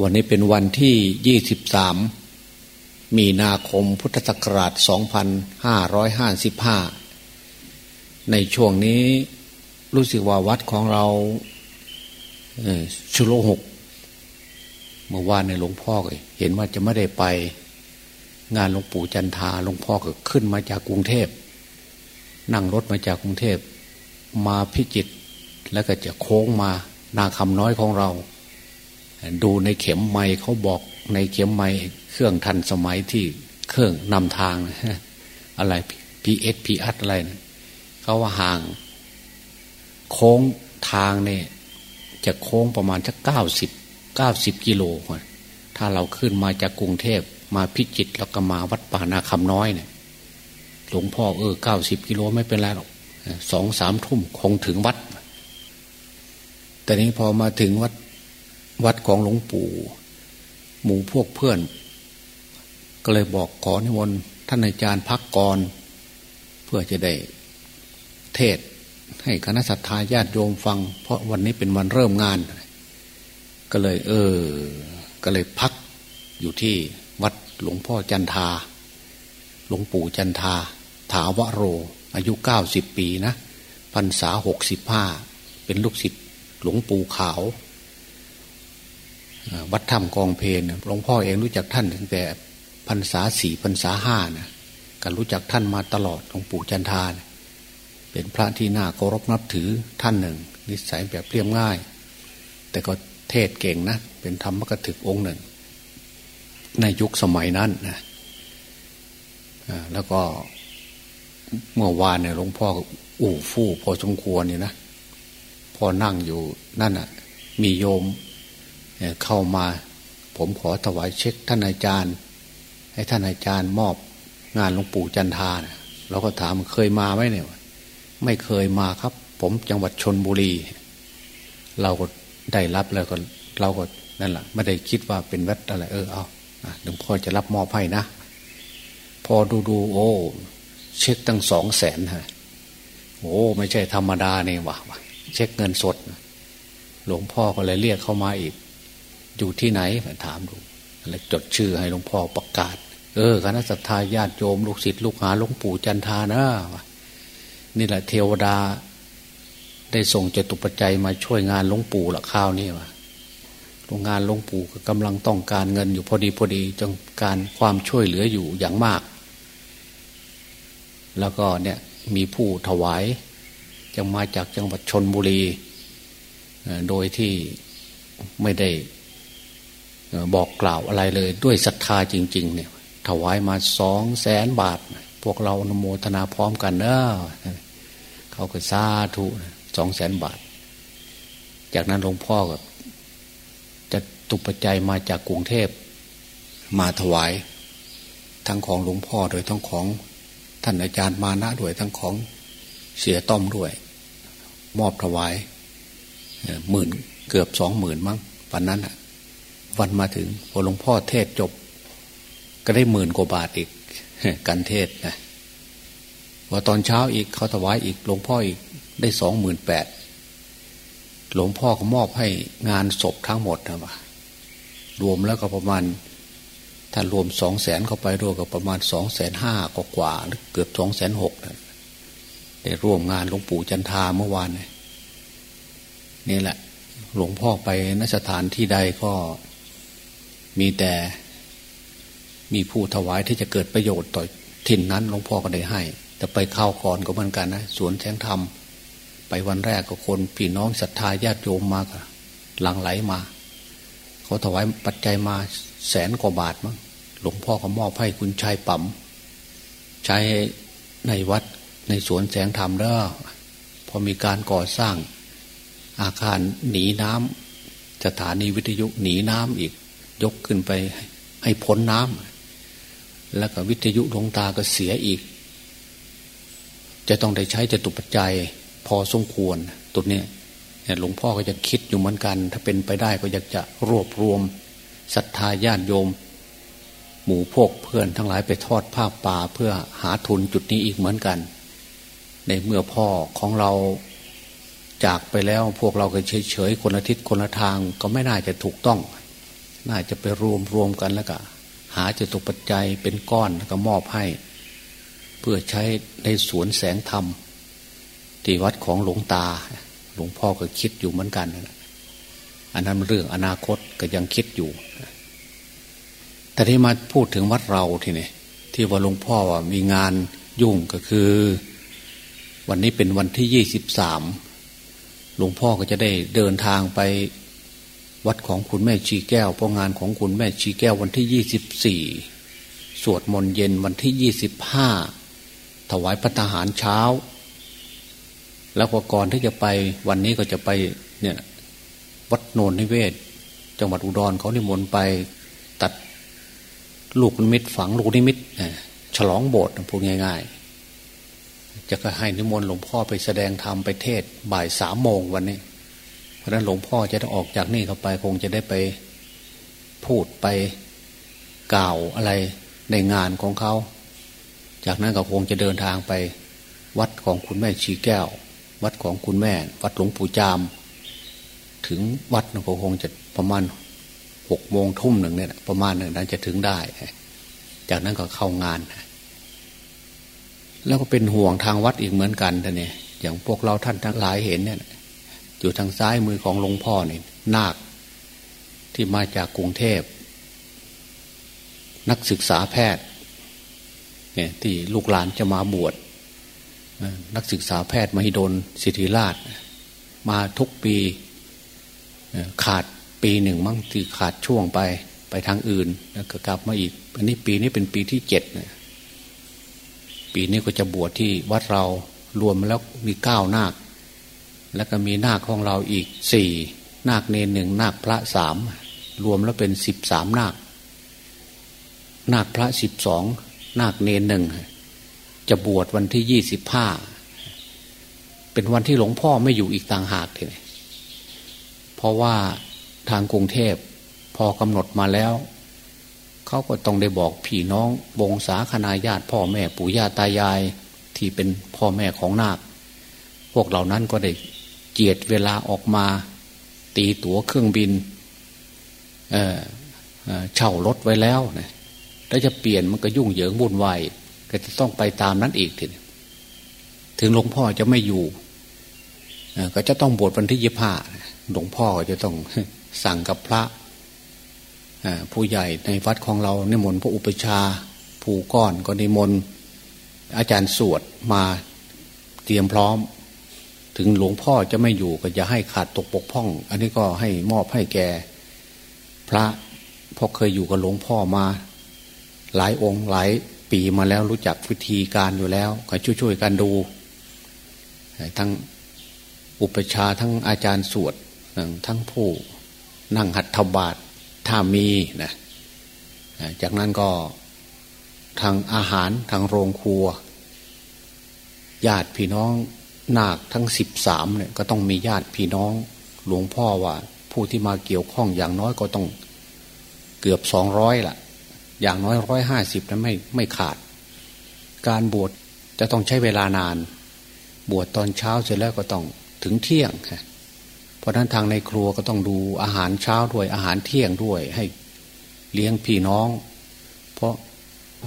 วันนี้เป็นวันที่ยี่สิบสามมีนาคมพุทธศักราชสองพันห้าร้อยห้าสิบห้าในช่วงนี้รู้สึกว่าวัดของเราชุโลหก เมื่อวานในหลวงพ่อเห็นว่าจะไม่ได้ไปงานหลวงปู่จันทาหลวงพ่อก็ขึ้นมาจากกรุงเทพ นั่งรถมาจากกรุงเทพ มาพิจิตรแล้วก็จะโค้งมานาคำน้อยของเรา ดูในเข็มไม้เขาบอกในเข็มไม้เครื่องทันสมัยที่เครื่องนำทาง อะไรพีเอสพีอัอะไรนะเขาว่าห่าง โค้งทางเนี่ยจะโค้งประมาณสักเก้าสิบเก้าสิบกิโลถ้าเราขึ้นมาจากกรุงเทพมาพิจิตรแล้วก็มาวัดป่านาคำน้อยเนี่ยหลวงพ่อเออเก้าสิบกิโลไม่เป็นไรหรอกสองสามทุ่มคงถึงวัด แต่นี้พอมาถึงวัด วัดของหลวงปู่ หมู่พวกเพื่อน ก็เลยบอกขอนิมนต์ท่านอาจารย์พักก่อน เพื่อจะได้เทศให้คณะสัตยาญาติโยมฟัง เพราะวันนี้เป็นวันเริ่มงาน ก็เลย เออ ก็เลยพักอยู่ที่วัดหลวงพ่อจันทา หลวงปู่จันทา ถาวโร อายุเก้าสิบปีนะพรรษาหกสิบห้าเป็นลูกศิษย์หลวงปู่ขาว วัดถ้ำกองเพนหลวงพ่อเองรู้จักท่านตั้งแต่พรรษาสี่พรรษาห้านะกันรู้จักท่านมาตลอดหลวงปู่จันทานะเป็นพระที่น่าเคารพนับถือท่านหนึ่ง นิสัยแบบเรียบง่าย แต่ก็เทศเก่งนะ เป็นธรรมกถึกองค์หนึ่ง ในยุคสมัยนั้นนะแล้วก็เมื่อวานเนี่ยหลวงพ่ออู่ฟู่พอสมควรเนี่ยนะพอนั่งอยู่นั่นอะ มีโยม เข้ามา ผมขอถวายเช็คท่านอาจารย์ ให้ท่านอาจารย์มอบงานหลวงปู่จันทานะเราก็ถามเคยมาไหมเนี่ยไม่เคยมาครับ ผมจังหวัดชนบุรี เราก็ได้รับแล้วก็เราก็นั่นแหละไม่ได้คิดว่าเป็นวัดอะไร เออเอาหลวงพ่อจะรับมอบให้นะ พอดูดูโอ้ เช็คตั้งสองแสนฮะโอ้ไม่ใช่ธรรมดาเนี่ยวะเช็คเงินสด หลวงพ่อก็เลยเรียกเข้ามาอีก อยู่ที่ไหนถามดูแล้วจดชื่อให้หลวงพ่อประกาศ เออคณะสัตยาญาติโยมลูกศิษย์ลูกหาหลวงปู่จันทานะนี่แหละเทวดา ได้ส่งจตุปัจจัยมาช่วยงานหลวงปู่ละข้าวนี่วะโรงงานหลวงปู่ก็กำลังต้องการเงินอยู่พอดีพอดีจงการความช่วยเหลืออยู่อย่างมาก แล้วก็เนี่ยมีผู้ถวายจะมาจากจังหวัดชนบุรี โดยที่ไม่ได้ บอกกล่าวอะไรเลยด้วยศรัทธาจริง ๆ เนี่ย ถวายมาสองแสนบาท พวกเราอนโมทนาพร้อมกันเนอะเขาก็ซาทุสองแสนบาท จากนั้นหลวงพ่อก็จะตุปัจมาจากกรุงเทพ มาถวาย ทั้งของหลวงพ่อโดยทั้งของท่านอาจารย์มานะด้วยทั้งของเสียต้อมด้วย มอบถวายหมื่นเกือบสองหมื่นมั้งวันนั้น วันมาถึงพอหลวงพ่อเทศจบ ก็ได้หมื่นกว่าบาทอีกกันเทศนะพอตอนเช้าอีกเขาถวายอีกหลวงพ่ออีกได้สองหมื่นแปดหลวงพ่อก็มอบให้งานศพทั้งหมดนะวะรวมแล้วก็ประมาณ ถ้ารวมสองแสนเข้าไปรวมกับประมาณสองแสนห้ากว่ากว่าเกือบสองแสนหกได้ร่วมงานหลวงปู่จันทาเมื่อวานนี่แหละ หลวงพ่อไปนสถานที่ใดก็ มีแต่มีผู้ถวายที่จะเกิดประโยชน์ต่อถิ่นนั้นหลวงพ่อก็ได้ให้ แต่ไปเข้าก่อนก็เหมือนกันนะสวนแสงธรรม ไปวันแรกก็คนพี่น้องศรัทธาญาติโยมมากหลังไหลมา เขาถวายปัจจัยมาแสนกว่าบาทมั้งหลวงพ่อก็มอบให้คุณชายปั๊มใช้ในวัดในสวนแสงธรรมแล้วพอมีการก่อสร้างอาคารหนีน้ำสถานีวิทยุหนีน้ำอีก ยกขึ้นไปให้พ้นน้ำแล้วก็วิทยุดวงตาก็เสียอีก จะต้องได้ใช้จตุปัจจัย พอสมควรตัวนี้หลวงพ่อก็จะคิดอยู่เหมือนกัน ถ้าเป็นไปได้ก็อยากจะรวบรวมศรัทธาญาติโยม หมู่พวกเพื่อนทั้งหลายไปทอดผ้าป่าเพื่อหาทุนจุดนี้อีกเหมือนกัน ในเมื่อพ่อของเราจากไปแล้วพวกเราก็เฉยๆคนละทิศคนละทางก็ไม่น่าจะถูกต้อง น่าจะไปรวมรวมกันแล้วก็หาจตุปัจจัยเป็นก้อนแล้วก็มอบให้ เพื่อใช้ในสวนแสงธรรม ที่วัดของหลวงตา หลวงพ่อก็คิดอยู่เหมือนกันอันนั้นเรื่องอนาคตก็ยังคิดอยู่แต่ที่มาพูดถึงวัดเราทีนี้ที่ว่าหลวงพ่อว่ามีงานยุ่งก็คือ วันนี้เป็นวันที่ยี่สิบสามหลวงพ่อก็จะได้เดินทางไป วัดของคุณแม่ชีแก้วเพราะงานของคุณแม่ชีแก้ววันที่ยี่สิบสี่สวดมนต์เย็นวันที่ยี่สิบห้าถวายพระทหารเช้า แล้วก็ก่อนที่จะไปวันนี้ก็จะไปเนี่ยวัดโนนนิเวศ จังหวัดอุดรเขานิมนต์ไปตัดลูกนิมิตฝังลูกนิมิตฉลองโบสถ์พูดง่าย ๆ จะก็ให้นิมนต์หลวงพ่อไปแสดงธรรมไปเทศบ่ายสามโมงวันนี้ เพราะนั้นหลวงพ่อจะต้องออกจากนี่เข้าไป คงจะได้ไปพูดไปกล่าวอะไรในงานของเขา จากนั้นก็คงจะเดินทางไป วัดของคุณแม่ชีแก้ว วัดของคุณแม่ วัดหลวงปู่จาม ถึงวัดก็คงจะประมาณหกโมงทุ่มหนึ่งเนี่ยประมาณหนึ่งนั้นจะถึงได้ จากนั้นก็เข้างาน แล้วก็เป็นห่วงทางวัดอีกเหมือนกันท่านเนี่ยอย่างพวกเราท่านทั้งหลายเห็นเนี่ย อยู่ทางซ้ายมือของหลวงพ่อนี่นาคที่มาจากกรุงเทพ นักศึกษาแพทย์เนี่ยที่ลูกหลานจะมาบวชนักศึกษาแพทย์มหิดลสิทธิราช มาทุกปีขาดปีหนึ่งมั้งที่ขาดช่วงไปไปทางอื่นแล้วก็กลับมาอีก อันนี้ปีนี้เป็นปีที่เจ็ดนปีนี้ก็จะบวชที่วัดเรารวมแล้วมีเก้านาค แล้วก็มีนาคของเราอีกสี่นาคเนนหนึ่งนาคพระสามรวมแล้วเป็นสิบสามนาค นาคพระสิบสองนาคเนนหนึ่งจะบวชวันที่ยี่สิบห้าเป็นวันที่หลวงพ่อไม่อยู่อีกต่างหากเลยเพราะว่าทางกรุงเทพพอกำหนดมาแล้ว เขาก็ต้องได้บอกพี่น้องวงศาคณาญาติพ่อแม่ปู่ย่าตายายที่เป็นพ่อแม่ของนาค พวกเหล่านั้นก็ได้ เจียดเวลาออกมา ตีตั๋วเครื่องบินเเช่ารถไว้แล้วนะถ้าจะเปลี่ยนมันก็ยุ่งเหยิงวุ่นวายก็จะต้องไปตามนั้นอีกทีถึงหลวงพ่อจะไม่อยู่ก็จะต้องบวชวันที่ยี่ห้าหลวงพ่อจะต้องสั่งกับพระผู้ใหญ่ในวัดของเรานิมนต์พระอุปชาผู้ก้อนก็นิมนต์อาจารย์สวดมาเตรียมพร้อม ถึงหลวงพ่อจะไม่อยู่ก็จะให้ขาดตกปกพ่อง อันนี้ก็ให้มอบให้แกพระพอเคยอยู่กับหลวงพ่อมา หลายองค์หลายปีมาแล้วรู้จักวิธีการอยู่แล้ว ก็ช่วยๆกันดู ทั้งอุปชาทั้งอาจารย์สวดทั้งผู้นั่งหัตถบาทถ้ามีนะจากนั้นก็ทางอาหารทางโรงครัว ญาติพี่น้อง นาคทั้งสิบสามเนี่ยก็ต้องมีญาติพี่น้อง หลวงพ่อว่า ผู้ที่มาเกี่ยวข้องอย่างน้อยก็ต้องเกือบสองร้อยละอย่างน้อยร้อยห้าสิบนั้นไม่ไม่ขาด การบวชจะต้องใช้เวลานาน บวชตอนเช้าเสร็จแล้วก็ต้องถึงเที่ยงค่ะเพราะนั้นทางในครัวก็ต้องดูอาหารเช้าด้วยอาหารเที่ยงด้วยให้เลี้ยงพี่น้อง เพราะ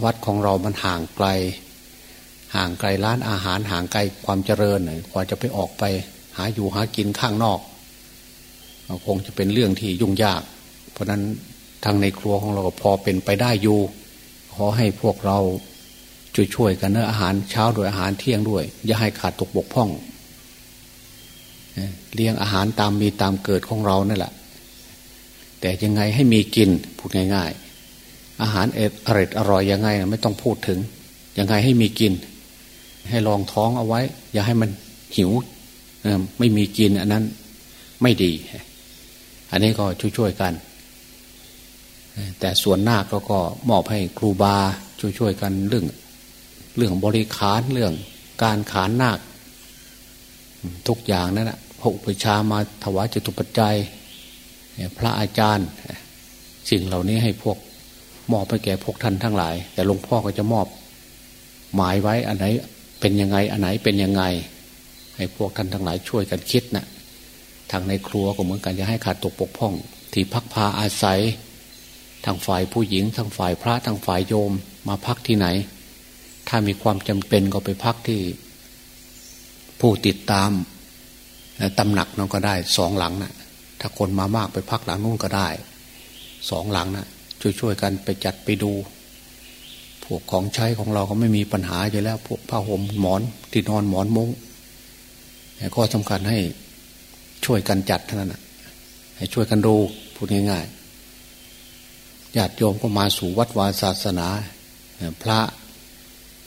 วัดของเรามันห่างไกล ห่างไกลร้านอาหารห่างไกลความเจริญกว่าจะไปออกไป หาอยู่หากินข้างนอกคงจะเป็นเรื่องที่ยุ่งยาก เพราะนั้นทางในครัวของเราก็พอเป็นไปได้อยู่ ขอให้พวกเราช่วยๆกันเนะอาหารเช้าด้วยอาหารเที่ยงด้วย อย่าให้ขาดตกบกพร่องเลี้ยงอาหารตามมีตามเกิดของเรานั่นแหละ แต่ยังไงให้มีกินพูดง่าย ๆ อาหารเอ็ดอร่อยอร่อยยังไง ไม่ต้องพูดถึง ยังไงให้มีกิน ให้ลองท้องเอาไว้ อย่าให้มันหิวไม่มีกินอันนั้นไม่ดี อันนี้ก็ช่วยๆกัน แต่ส่วนหน้าก็ก็มอบให้ครูบาช่วยๆกันเรื่อง เรื่องบริขารเรื่องการขานนาคทุกอย่างนั่นแหะพระอุปชามาถวายจตุปัจจัย พระอาจารย์ สิ่งเหล่านี้ให้พวกมอบไปแก่พวกท่านทั้งหลาย แต่หลวงพ่อก็จะมอบหมายไว้อันไหน เป็นยังไงอันไหนเป็นยังไง ให้พวกท่านทั้งหลายช่วยกันคิดนะทางในครัวก็เหมือนกันจะให้ขาดตกปกพ่อง ที่พักพาอาศัยทางฝ่ายผู้หญิงทางฝ่ายพระทางฝ่ายโยมมาพักที่ไหน ถ้ามีความจำเป็นก็ไปพักที่ ผู้ติดตามตำหนักนั่นก็ได้สองหลังนะ่ะถ้าคนมามากไปพักหลังนู้นก็ได้สองหลังนะ่ะช่วยๆกันไปจัดไปดู พวกของใช้ของเราก็ไม่มีปัญหาอยู่แล้ว พวกผ้าห่มหมอนที่นอนหมอนมุง้งแต่ก็สำคัญให้ช่วยกันจัดเท่านั้นนะให้ช่วยกันดูพูดง่ายๆญาติโยมก็มาสู่วัดวาศาสนา พระ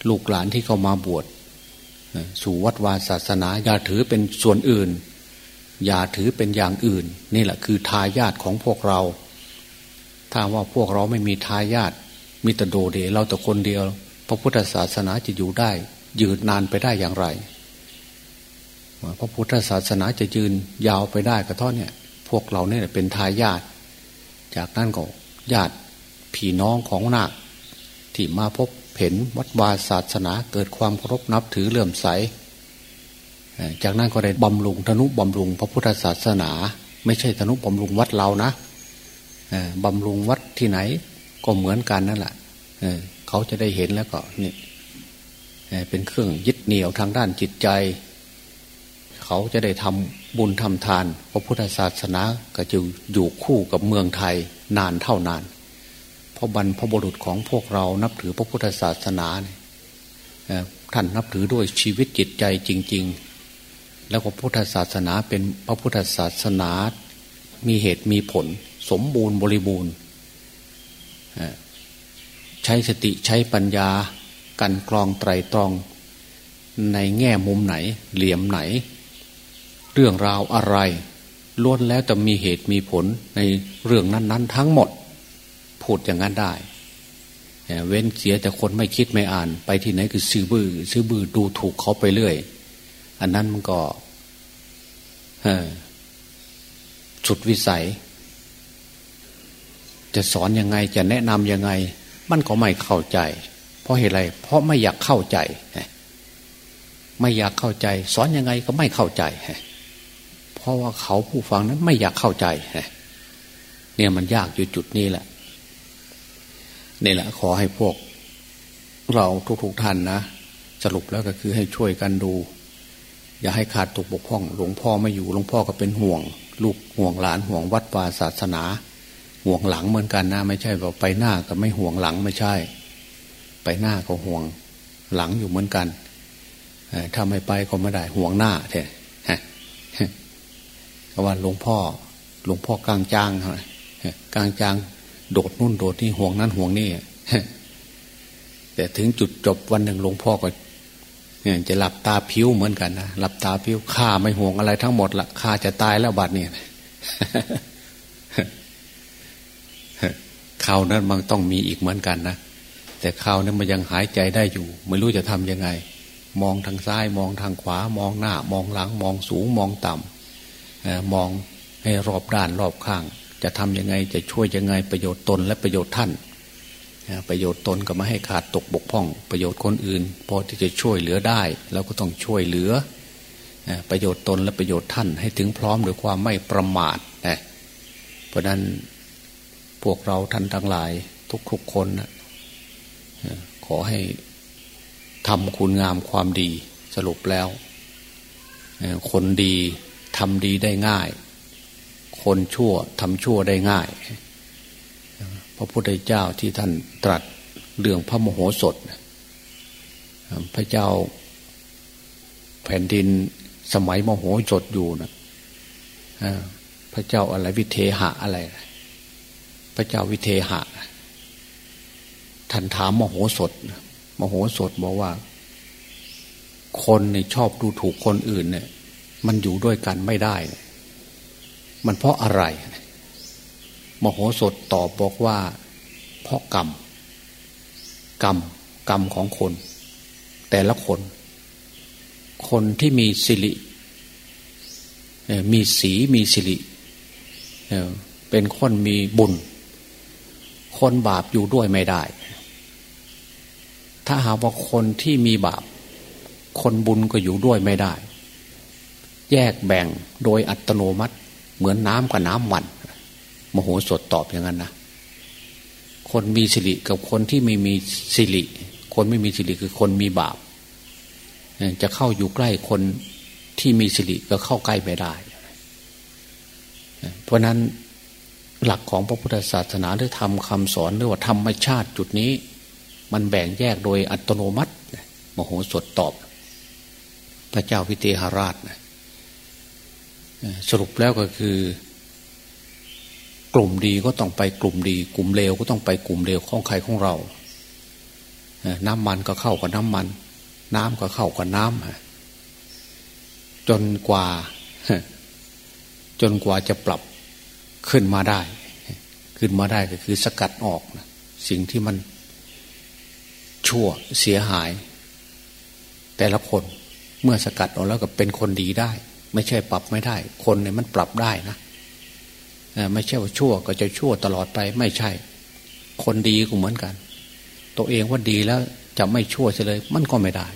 ลูกหลานที่เข้ามาบวชสู่วัดวาศาสนา อย่าถือเป็นส่วนอื่น อย่าถือเป็นอย่างอื่น นี่แหละคือทายาทของพวกเรา ถ้าว่าพวกเราไม่มีทายาท มีแต่โดเดเราแต่คนเดียว พระพุทธศาสนาจะอยู่ได้ ยืนนานไปได้อย่างไรพระพุทธศาสนาจะยืนยาวไปได้ก็เท่านี้พวกเราเนี่ยเป็นทายาทจากนั้นก็ญาติพี่น้องของนาคที่มาพบเห็นวัดวาศาสนาเกิดความเคารพนับถือเลื่อมใส จากนั้นก็ได้บำรุงธนุบำรุงพระพุทธศาสนา ไม่ใช่ธนุบำรุงวัดเรานะบำรุงวัดที่ไหน ก็เหมือนกันนั่นแหละเขาจะได้เห็นแล้วก็นี่เป็นเครื่องยึดเหนี่ยวทางด้านจิตใจ เขาจะได้ทำบุญทำทาน พระพุทธศาสนาก็จะอยู่คู่กับเมืองไทยนานเท่านาน เพราะบรรพบุรุษของพวกเรานับถือพระพุทธศาสนาเนี่ยท่านนับถือด้วยชีวิตจิตใจจริง ๆ แล้วก็พุทธศาสนาเป็นพระพุทธศาสนา มีเหตุมีผล สมบูรณ์บริบูรณ์ ใช้สติใช้ปัญญากันกรองไตรตรอง ในแง่มุมไหน เหลี่ยมไหน เรื่องราวอะไรล้วนแล้วจะมีเหตุมีผลในเรื่องนั้น ๆ ทั้งหมด พูดอย่างนั้นได้ เว้นเสียแต่คนไม่คิดไม่อ่าน ไปที่ไหนคือซื้อบือ้อซื้อบื้อดูถูกเขาไปเรื่อย อันนั้นมันก็สุดวิสัย จะสอนยังไงจะแนะนำยังไง มันก็ไม่เข้าใจ เพราะเหตุไร เพราะไม่อยากเข้าใจ ไม่อยากเข้าใจ สอนยังไงก็ไม่เข้าใจ เพราะว่าเขาผู้ฟังนั้นไม่อยากเข้าใจ เนี่ยมันยากอยู่จุดนี้แหละนี่แหละขอให้พวก เราทุกๆทท่านนะสรุปแล้วก็คือให้ช่วยกันดู อย่าให้ขาดตกบกพร่อง หลวงพ่อไม่อยู่หลวงพ่อก็เป็นห่วง ลูกห่วงหลานห่วงวัดวาศาสนา ห่วงหลังเหมือนกันนะไม่ใช่ว่าไปหน้าก็ไม่ห่วงหลังไม่ใช่ ไปหน้าก็ห่วงหลังอยู่เหมือนกันถ้าไม่ไปก็ไม่ได้ห่วงหน้าแท้เพราะว่าหลวงพ่อหลวงพ่อกลางจางกลางจางโดดนู่นโดดนี่ห่วงนั้นห่วงนี่แต่ถึงจุดจบวันหนึ่งหลวงพ่อก็จะหลับตาผิวเหมือนกันนะหลับตาผิวข้าไม่ห่วงอะไรทั้งหมดละข้าจะตายแล้วบัดเนี่ย ข่าวนั้นมันต้องมีอีกเหมือนกันนะแต่ข่าวนั้นมันยังหายใจได้อยู่ ไม่รู้จะทำยังไง มองทางซ้ายมองทางขวามองหน้า มองหลัง มองสูงมองต่ำมองให้รอบด้านรอบข้าง จะทำยังไงจะช่วยยังไงประโยชน์ตนและประโยชน์ท่านประโยชน์ตนก็ไม่ให้ขาดตกบกพร่อง ประโยชน์คนอื่น พอที่จะช่วยเหลือได้เราก็ต้องช่วยเหลือ ประโยชน์ตนและประโยชน์ท่านให้ถึงพร้อมด้วยความไม่ประมาทนะเพราะนั้น พวกเราท่านทั้งหลาย ทุกๆคนนะขอให้ทำคุณงามความดีสรุปแล้ว คนดีทำดีได้ง่าย คนชั่วทำชั่วได้ง่าย พระพุทธเจ้าที่ท่านตรัสเรื่องพระโมโหสถ พระเจ้าแผ่นดินสมัยโมโหสถอยู่นะพระเจ้าอะไรวิเทหะอะไร พระเจ้าวิเทหะท่านถามมโหสถมโหสถบอกว่า คนเนี่ยชอบดูถูกคนอื่นเนี่ย มันอยู่ด้วยกันไม่ได้ มันเพราะอะไร มโหสถตอบบอกว่า เพราะกรรม กรรม กรรมของคน แต่ละคน คนที่มีสิริมีสีมีสิริเป็นคนมีบุญ คนบาปอยู่ด้วยไม่ได้ ถ้าหาว่าคนที่มีบาป คนบุญก็อยู่ด้วยไม่ได้ แยกแบ่งโดยอัตโนมัติ เหมือนน้ำกับน้ำวันมโหสถตอบอย่างนั้นนะคนมีสิริกับคนที่ไม่มีสิริคนไม่มีสิริคือคนมีบาป จะเข้าอยู่ใกล้คนที่มีสิริก็เข้าใกล้ไม่ได้ เพราะนั้น หลักของพระพุทธศาสนาหรือทำคำสอนหรือว่าธรรมชาติจุดนี้ มันแบ่งแยกโดยอัตโนมัติมโหสถตอบ พระเจ้าพิเตหราชนะสรุปแล้วก็คือ กลุ่มดีก็ต้องไปกลุ่มดี กลุ่มเลวก็ต้องไปกลุ่มเลวของใครของเรา น้ำมันก็เข้ากับน้ำมัน น้ำก็เข้ากับน้ำจนกว่า จนกว่าจะปรับ ขึ้นมาได้ ขึ้นมาได้ก็คือสกัดออกนะสิ่งที่มันชั่วเสียหาย แต่ละคนเมื่อสกัดออกแล้วก็เป็นคนดีได้ ไม่ใช่ปรับไม่ได้ คนเนี่ยมันปรับได้นะไม่ใช่ว่าชั่วก็จะชั่วตลอดไปไม่ใช่ คนดีก็เหมือนกัน ตัวเองว่าดีแล้วจะไม่ชั่วเลย มันก็ไม่ได้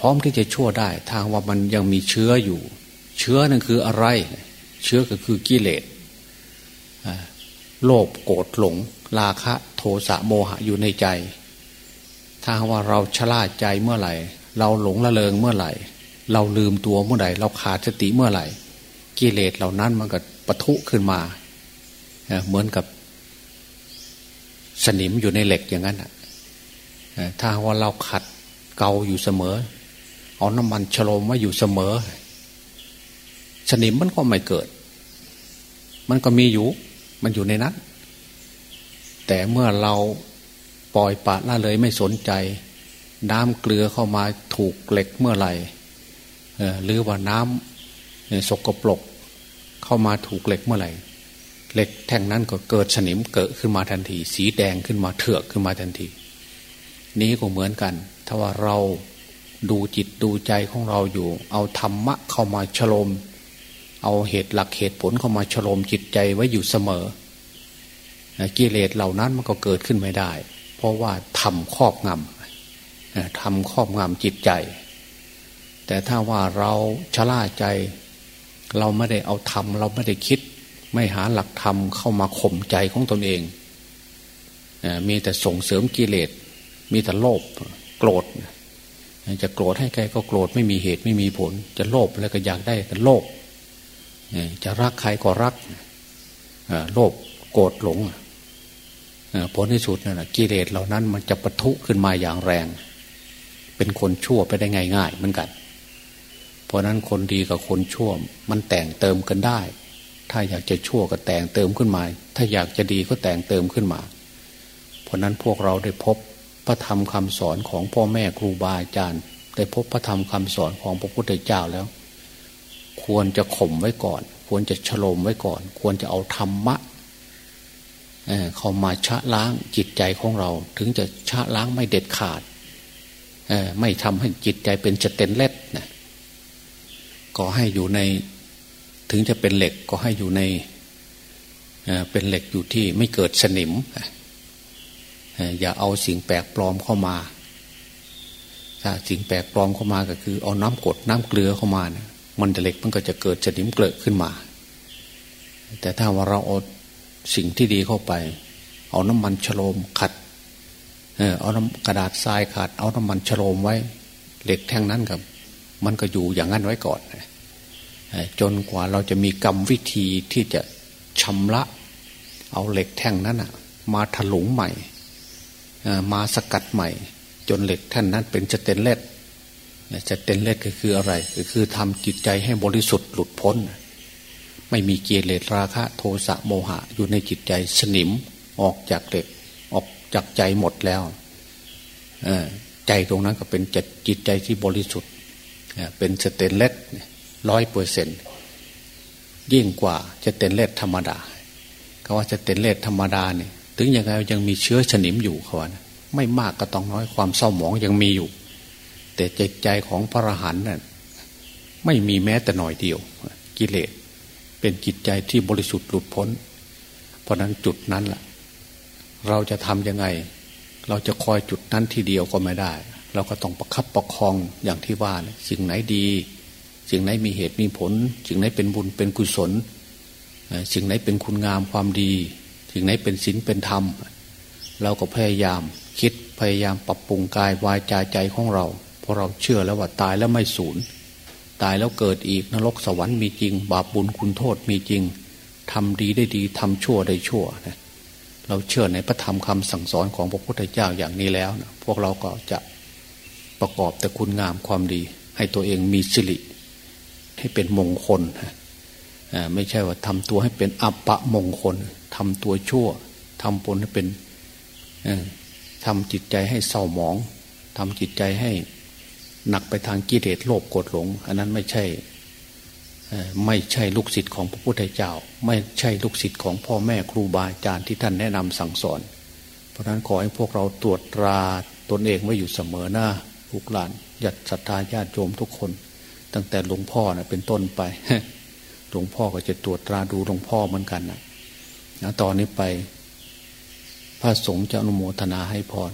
พร้อมที่จะชั่วได้ทาว่ามันยังมีเชื้ออยู่ เชื้อนั่นคืออะไร เชื้อก็คือกิเลสโลภโกรธหลง ราคะ โทสะโมหะอยู่ในใจ ถ้าว่าเราชะล่าใจเมื่อไหร่ เราหลงละเลงเมื่อไหร่ เราลืมตัวเมื่อไหร่ เราขาดสติเมื่อไหร่ กิเลสเหล่านั้นมันก็ปะทุขึ้นมาเหมือนกับสนิมอยู่ในเหล็กอย่างนั้นถ้าว่าเราขัดเกาอยู่เสมอ เอาน้ำมันฉโลมไว้อยู่เสมอ สนิมมันก็ไม่เกิด มันก็มีอยู่ มันอยู่ในนั้น แต่เมื่อเราปล่อยปะละเลยไม่สนใจ น้ำเกลือเข้ามาถูกเหล็กเมื่อไหร่หรือว่าน้ำสกปรกเข้ามาถูกเหล็กเมื่อไหร่เหล็กแท่งนั้นก็เกิดสนิมเกิดขึ้นมาทันที สีแดงขึ้นมาเถือกขึ้นมาทันที นี้ก็เหมือนกัน ถ้าว่าเราดูจิตดูใจของเราอยู่ เอาธรรมะเข้ามาฉลม เอาเหตุหลักเหตุผลเข้ามาฉลมจิตใจไว้อยู่เสมอกิเลสเหล่านั้นมันก็เกิดขึ้นไม่ได้ เพราะว่าทำครอบงำทำครอบงำจิตใจ แต่ถ้าว่าเราชะล่าใจ เราไม่ได้เอาทำเราไม่ได้คิด ไม่หาหลักธรรมเข้ามาข่มใจของตนเอง มีแต่ส่งเสริมกิเลส มีแต่โลภโกรธ จะโกรธให้ใครก็โกรธไม่มีเหตุไม่มีผล จะโลภแล้วก็อยากได้ก็โลภ จะรักใครก็รักโลภโกรธหลงผลที่สุดนั่นแหะกิเลสเหล่านั้นมันจะปะทุขึ้นมาอย่างแรง เป็นคนชั่วไปได้ง่ายๆเหมือนกัน เพราะนั้นคนดีกับคนชั่ว มันแต่งเติมกันได้ ถ้าอยากจะชั่วก็แต่งเติมขึ้นมา ถ้าอยากจะดีก็แต่งเติมขึ้นมา เพราะนั้นพวกเราได้พบพระธรรมคำสอนของพ่อแม่ครูบาอาจารย์ ได้พบพระธรรมคำสอนของพระพุทธเจ้าแล้ว ควรจะข่มไว้ก่อน ควรจะฉลมไว้ก่อน ควรจะเอาธรรมะเข้ามาชะล้างจิตใจของเรา ถึงจะชะล้างไม่เด็ดขาดไม่ทำให้จิตใจเป็นจะเต็นเล็ดนะก็ให้อยู่ในถึงจะเป็นเหล็กก็ให้อยู่ในเป็นเหล็กอยู่ที่ไม่เกิดสนิม อย่าเอาสิ่งแปลกปลอมเข้ามาถ้าสิ่งแปลกปลอมเข้ามาก็คือเอาน้ำกดน้ำเกลือเข้ามานี่ย มันเหล็กมันก็จะเกิดสนิมเกลือขึ้นมา แต่ถ้าว่าเราเอาสิ่งที่ดีเข้าไป เอาน้ำมันฉโลมขัด เอาน้ำกระดาษทรายขัด เอาน้ำมันฉโลมไว้ เหล็กแท่งนั้นกับ มันก็อยู่อย่างนั้นไว้ก่อนจนกว่าเราจะมีกรรมวิธีที่จะชำระ เอาเหล็กแท่งนั้นมาถลุงใหม่ มาสกัดใหม่ จนเหล็กแท่นนั้นเป็นสเตนเลส สเตนเลสก็คืออะไร ก็คือทำจิตใจให้บริสุทธิ์หลุดพ้น ไม่มีเกียรติราคะ โทสะโมหะ อยู่ในจิตใจสนิมออกจากเหล็กออกจากใจหมดแล้วใจตรงนั้นก็เป็นจิตใจที่บริสุทธิ์เป็นสเตนเลสร้อยเปอร์เซนยิ่งกว่าจะเตนเลดธรรมดาเขาว่าจะเตนเลดธรรมดาเนี่ยถึงยังไงยังมีเชื้อฉนิมอยู่เขาว่าไม่มากก็ต้องน้อยความเศร้าหมองยังมีอยู่ แต่ใจใจของพระอรหันต์นั่นไม่มีแม้แต่หน่อยเดียว กิเลสเป็นจิตใจที่บริสุทธิ์หลุดพ้น เพราะนั้นจุดนั้นแหละเราจะทำยังไง เราจะคอยจุดนั้นทีเดียวก็ไม่ได้ เราก็ต้องประคับประคองอย่างที่ว่าสิ่งไหนดีสิ่งไหนมีเหตุมีผลสิ่งไหนเป็นบุญเป็นกุศลสิ่งไหนเป็นคุณงามความดีสิ่งไหนเป็นศีลเป็นธรรม เราก็พยายามคิดพยายามปรับปรุงกายวายใจใจของเรา ราะเราเชื่อแล้วว่าตายแล้วไม่สูญตายแล้วเกิดอีกนรกสวรรค์มีจริง บาปบุญคุณโทษมีจริงทำดีได้ดีทำชั่วได้ชั่วนะเราเชื่อในพระธรรมคำสั่งสอนของพระพุทธเจ้าอย่างนี้แล้วนะพวกเราก็จะประกอบแต่คุณงามความดี ให้ตัวเองมีสิริให้เป็นมงคลนะไม่ใช่ว่าทำตัวให้เป็นอัปปะมงคลทำตัวชั่วทำปนให้เป็นทำจิตใจให้เศร้าหมองทำจิตใจให้ หนักไปทางกิเลสโลภโกดหลง อันนั้นไม่ใช่ไม่ใช่ลูกศิษย์ของพระพุทธเจ้า ไม่ใช่ลูกศิษย์ของพ่อแม่ครูบาอาจารย์ที่ท่านแนะนำสั่งสอน เพราะนั้นขอให้พวกเราตรวจตราตนเองไว้อยู่เสมอหน้าลูกหลานยัดศรัทธาญาติโยมทุกคน ตั้งแต่หลวงพ่อนะเป็นต้นไปหลวงพ่อก็จะตรวจตราดูหลวงพ่อเหมือนกันนะตอนนี้ไป พระสงฆ์จะอนุโมทนาให้พร